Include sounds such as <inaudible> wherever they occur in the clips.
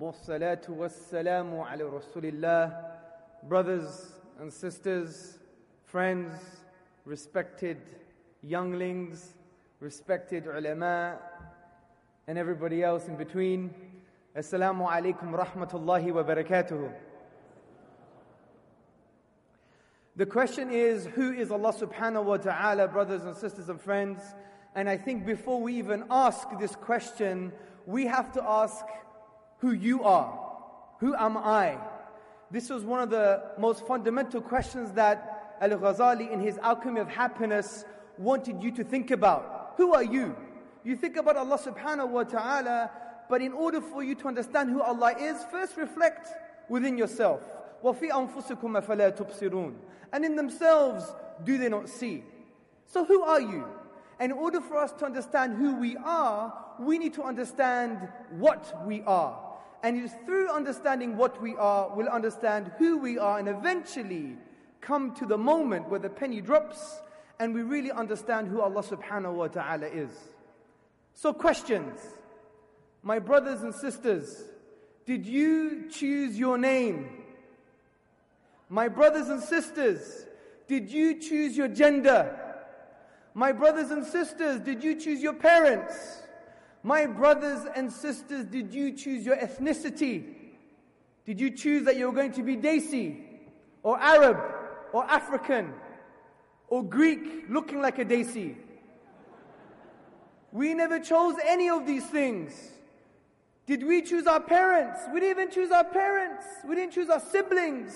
والصلاة والسلام على رسول الله Brothers and sisters, friends, respected younglings, respected ulama, and everybody else in between. Assalamu alaikum rahmatullahi wa barakatuh. The question is, who is Allah subhanahu wa ta'ala, brothers and sisters and friends? And I think before we even ask this question, we have to ask who you are. Who am I? This was one of the most fundamental questions that Al Ghazali, in his Alchemy of Happiness, wanted you to think about. Who are you? You think about Allah subhanahu wa ta'ala, but in order for you to understand who Allah is, first reflect within yourself. وَفِي أَنفُسِكُمْ أَفَلَا تُبْصِرُونَ And in themselves, do they not see? So who are you? And in order for us to understand who we are, we need to understand what we are. And it is through understanding what we are, we'll understand who we are, and eventually come to the moment where the penny drops and we really understand who Allah subhanahu wa ta'ala is. So, questions. My brothers and sisters, did you choose your name? My brothers and sisters, did you choose your gender? My brothers and sisters, did you choose your parents? My brothers and sisters, did you choose your ethnicity? Did you choose that you were going to be Desi, or Arab, or African, or Greek, looking like a Desi? We never chose any of these things. Did we choose our parents? We didn't even choose our parents. We didn't choose our siblings.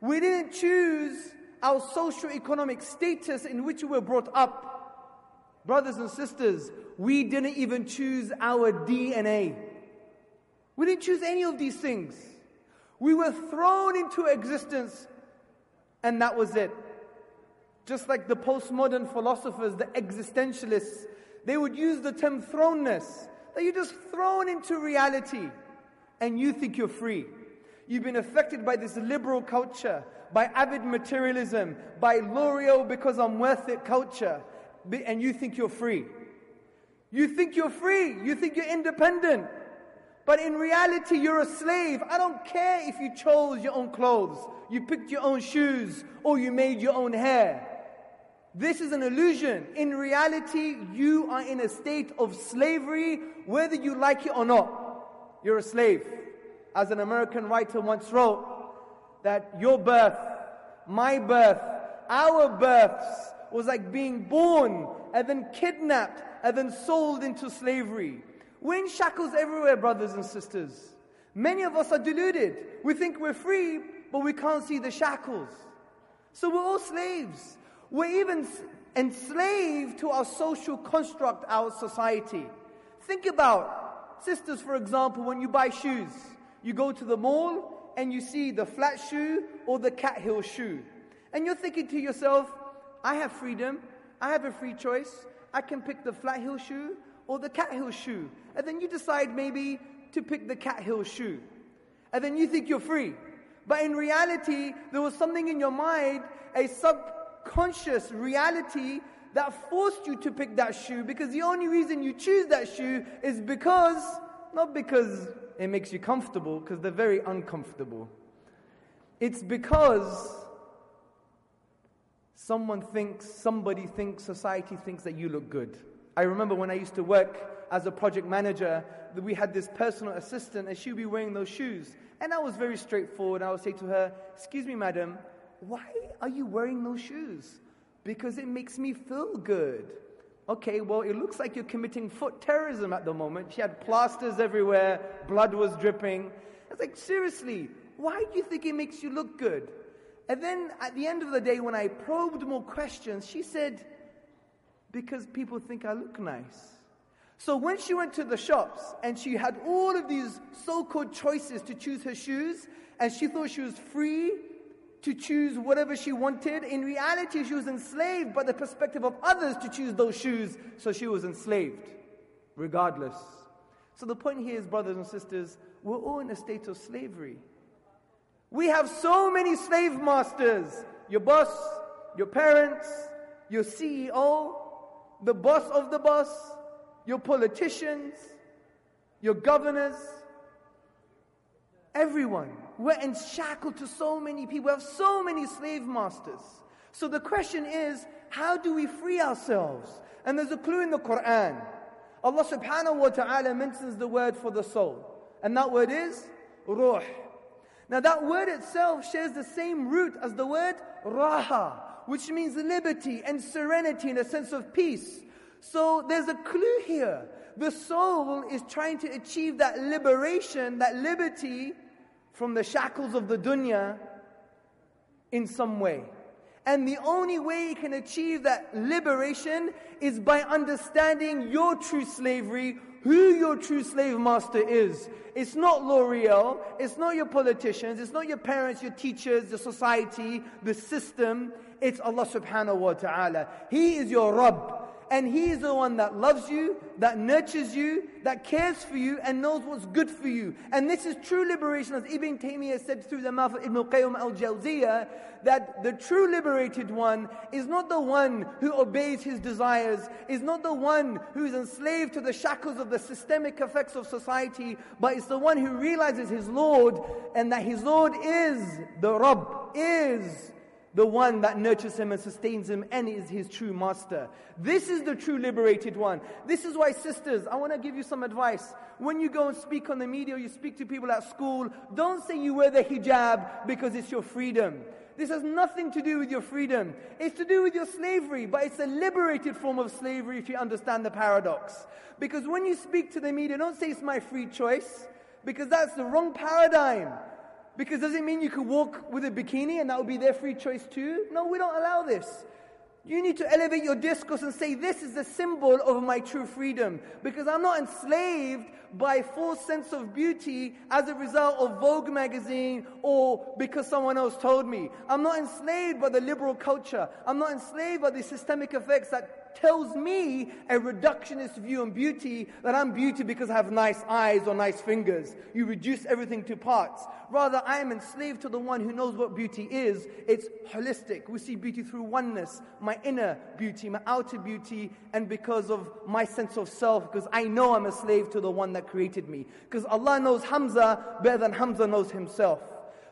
We didn't choose our socio-economic status in which we were brought up. Brothers and sisters, we didn't even choose our DNA. We didn't choose any of these things. We were thrown into existence and that was it. Just like the postmodern philosophers, the existentialists, they would use the term thrownness, that you're just thrown into reality and you think you're free. You've been affected by this liberal culture, by avid materialism, by L'Oreal because I'm worth it culture, and you think you're free. You think you're free. You think you're independent. But in reality, you're a slave. I don't care if you chose your own clothes, you picked your own shoes, or you made your own hair. This is an illusion. In reality, you are in a state of slavery, whether you like it or not. You're a slave. As an American writer once wrote, that your birth, my birth, our births was like being born and then kidnapped and then sold into slavery. We're in shackles everywhere, brothers and sisters. Many of us are deluded. We think we're free, but we can't see the shackles. So we're all slaves. We're even enslaved to our social construct, our society. Think about, sisters, for example, when you buy shoes, you go to the mall and you see the flat shoe or the cat heel shoe. And you're thinking to yourself, I have freedom, I have a free choice. I can pick the flat heel shoe or the cat heel shoe. And then you decide maybe to pick the cat heel shoe. And then you think you're free. But in reality, there was something in your mind, a subconscious reality that forced you to pick that shoe because the only reason you choose that shoe is because, not because it makes you comfortable, because they're very uncomfortable. It's because someone thinks, somebody thinks, society thinks that you look good. I remember when I used to work as a project manager, we had this personal assistant and she'd be wearing those shoes. And I was very straightforward. I would say to her, Excuse me, madam, why are you wearing those shoes? Because it makes me feel good. Okay, well, it looks like you're committing foot terrorism at the moment. She had plasters everywhere, blood was dripping. I was like, Seriously, why do you think it makes you look good? And then at the end of the day, when I probed more questions, she said, Because people think I look nice. So when she went to the shops and she had all of these so-called choices to choose her shoes, and she thought she was free to choose whatever she wanted, in reality she was enslaved by the perspective of others to choose those shoes, so she was enslaved, regardless. So the point here is, brothers and sisters, we're all in a state of slavery. We have so many slave masters. Your boss, your parents, your CEO, the boss of the boss, your politicians, your governors, everyone. We're shackled to so many people. We have so many slave masters. So the question is, how do we free ourselves? And there's a clue in the Quran. Allah subhanahu wa ta'ala mentions the word for the soul. And that word is ruh. Now that word itself shares the same root as the word raha, which means liberty and serenity and a sense of peace. So there's a clue here. The soul is trying to achieve that liberation, that liberty from the shackles of the dunya in some way. And the only way you can achieve that liberation is by understanding your true slavery, who your true slave master is. It's not L'Oreal, it's not your politicians, it's not your parents, your teachers, the society, the system. It's Allah subhanahu wa ta'ala. He is your Rabb. And He is the one that loves you, that nurtures you, that cares for you, and knows what's good for you. And this is true liberation, as Ibn Taymiyyah said through the mouth of Ibn Qayyim al Jawziyah, that the true liberated one is not the one who obeys his desires, is not the one who is enslaved to the shackles of the systemic effects of society, but it's the one who realizes his Lord and that his Lord is the Rabb, is the one that nurtures him and sustains him and is his true master. This is the true liberated one. This is why, sisters, I want to give you some advice. When you go and speak on the media, you speak to people at school, don't say you wear the hijab because it's your freedom. This has nothing to do with your freedom. It's to do with your slavery, but it's a liberated form of slavery if you understand the paradox. Because when you speak to the media, don't say it's my free choice, because that's the wrong paradigm. Because does it mean you could walk with a bikini and that would be their free choice too? No, we don't allow this. You need to elevate your discourse and say, This is the symbol of my true freedom. Because I'm not enslaved by false sense of beauty as a result of Vogue magazine or because someone else told me. I'm not enslaved by the liberal culture. I'm not enslaved by the systemic effects that tells me a reductionist view on beauty that I'm beauty because I have nice eyes or nice fingers. You reduce everything to parts. Rather, I am enslaved to the one who knows what beauty is. It's holistic. We see beauty through oneness, my inner beauty, my outer beauty, and because of my sense of self, because I know I'm a slave to the one that created me. Because Allah knows Hamza better than Hamza knows himself.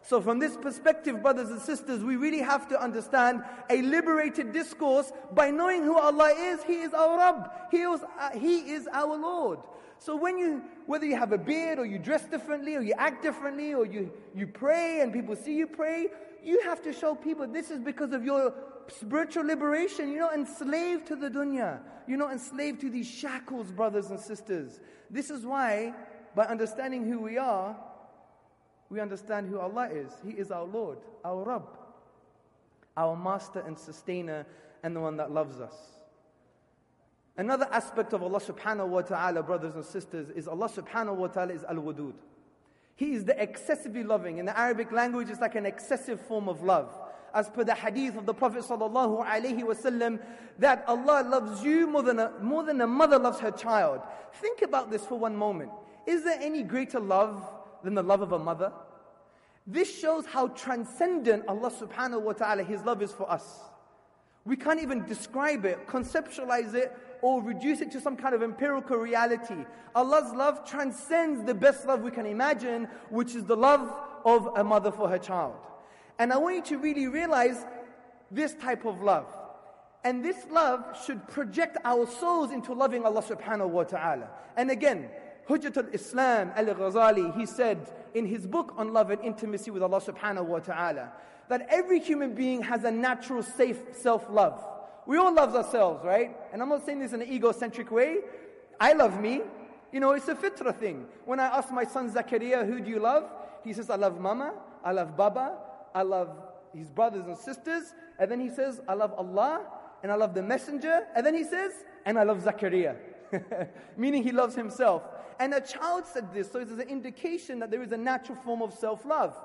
So, from this perspective, brothers and sisters, we really have to understand a liberated discourse by knowing who Allah is. He is our Rabb. He is, uh, he is our Lord. So, when you, whether you have a beard or you dress differently or you act differently or you, you pray and people see you pray, you have to show people this is because of your spiritual liberation. You're not enslaved to the dunya. You're not enslaved to these shackles, brothers and sisters. This is why, by understanding who we are, we understand who Allah is. He is our Lord, our Rabb, our Master and Sustainer, and the one that loves us. Another aspect of Allah subhanahu wa ta'ala, brothers and sisters, is Allah subhanahu wa ta'ala is Al Wadud. He is the excessively loving. In the Arabic language, it's like an excessive form of love. As per the hadith of the Prophet sallallahu alaihi wasallam, that Allah loves you more than, a, more than a mother loves her child. Think about this for one moment. Is there any greater love than the love of a mother? This shows how transcendent Allah subhanahu wa ta'ala, His love is for us. We can't even describe it, conceptualize it, or reduce it to some kind of empirical reality. Allah's love transcends the best love we can imagine, which is the love of a mother for her child. And I want you to really realize this type of love. And this love should project our souls into loving Allah subhanahu wa ta'ala. And again, Hujjat al-Islam al-Ghazali, he said in his book on love and intimacy with Allah subhanahu wa ta'ala, that every human being has a natural safe self-love. We all love ourselves, right? And I'm not saying this in an egocentric way. I love me. You know, it's a fitra thing. When I ask my son Zakaria, who do you love? He says, I love mama, I love baba, I love his brothers and sisters. And then he says, I love Allah, and I love the messenger. And then he says, and I love Zakaria. <laughs> meaning he loves himself. And a child said this, so it's an indication that there is a natural form of self love.